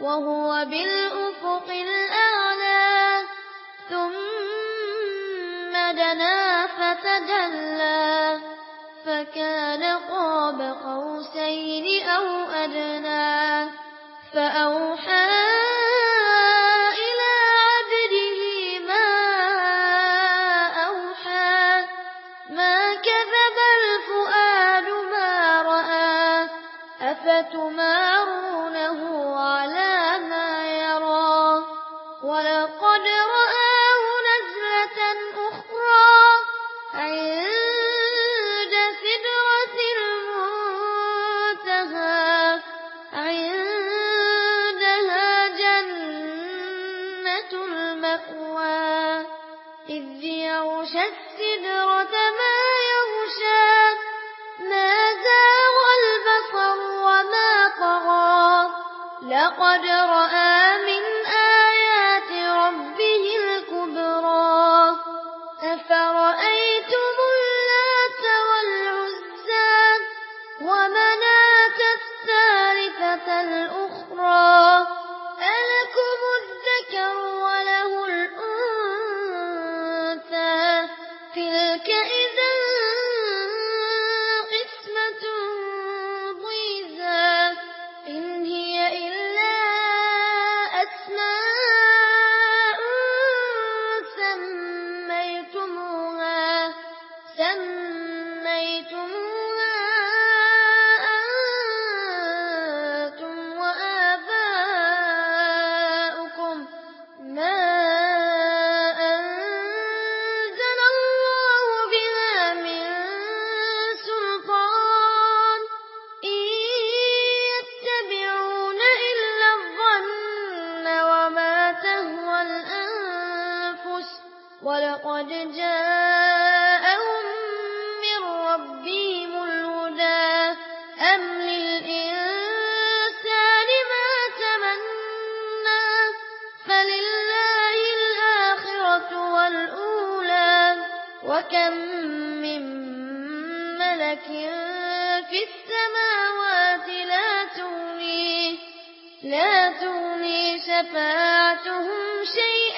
وهو بالأفق الأعلى ثم دنا فكان قاب قوسين أو أدنى فأوحى تمارونه على ما يرى. ولقد رآه نزلة أخرى عند سدرة المنتهى عندها جنة المأوى. إذ يغشى السدرة لقد رآ من أم للإنسان ما تمنى فلله الآخرة والأولى وكم من ملك في السماوات لا تغني لا تغني شفاعتهم شيئا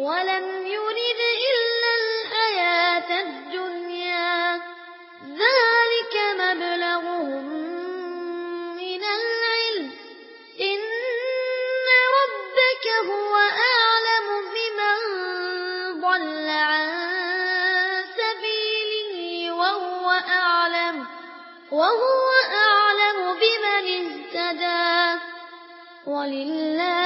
ولم يرد إلا الحياة الدنيا. ذلك مبلغهم من العلم. إن ربك هو أعلم بمن ضل عن سبيله وهو أعلم. وهو أعلم بمن اهتدى. ولله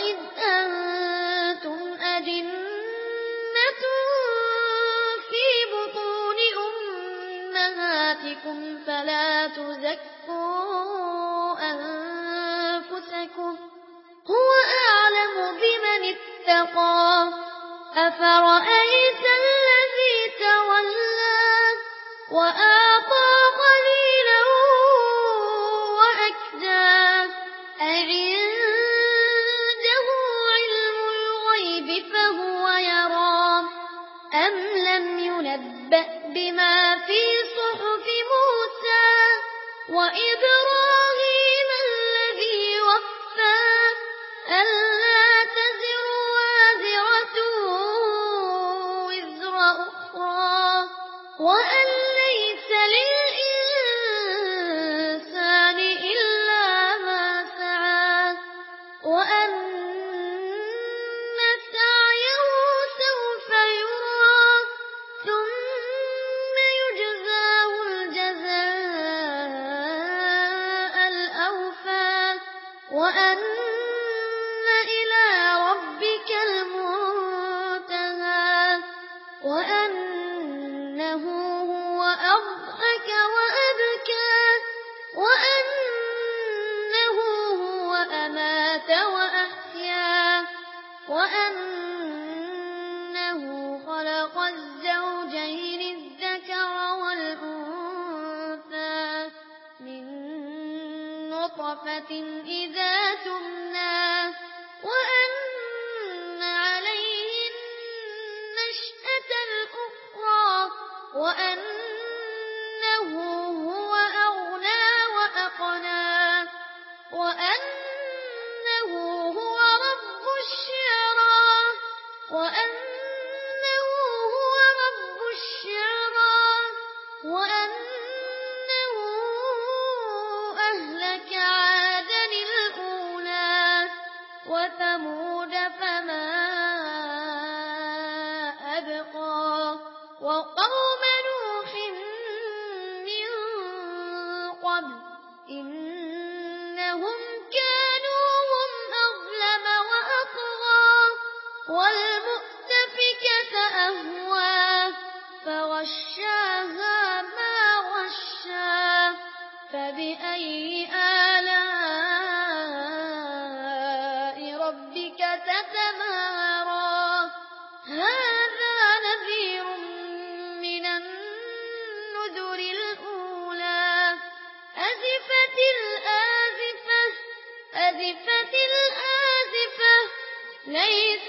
وَإِذْ أَنْتُمْ أَجِنَّةٌ فِي بُطُونِ أُمَّهَاتِكُمْ فَلَا تُزَكُّوا أَنفُسَكُمْ هُوَ أَعْلَمُ بِمَنِ اتَّقَى أَفَرَأَيْتَ الَّذِي تَوَلَّى وَأَعْلَمُ أن صُحُفٍ إِذَا تُمْنَى وَأَنَّ عَلَيْهِ النَّشْأَةَ الْأُخْرَى وَأَنَّهُ هُوَ أَغْنَى وَأَقْنَى وَأَنَّهُ هُوَ رَبُّ الشِّعْرَى وَأَنَّهُ هُوَ رَبُّ الشِّعْرَى وَأَنَّهُ وثمود فما أبقى. وقوم نوح من قبل إنهم كانوا هم أظلم وأطغى. والمؤتفكة أهوى فغشاها ما غشا. فبأي آلام هذا نذير من النذر الأولى. أزفت الآزفة أزفت الآزفة ليس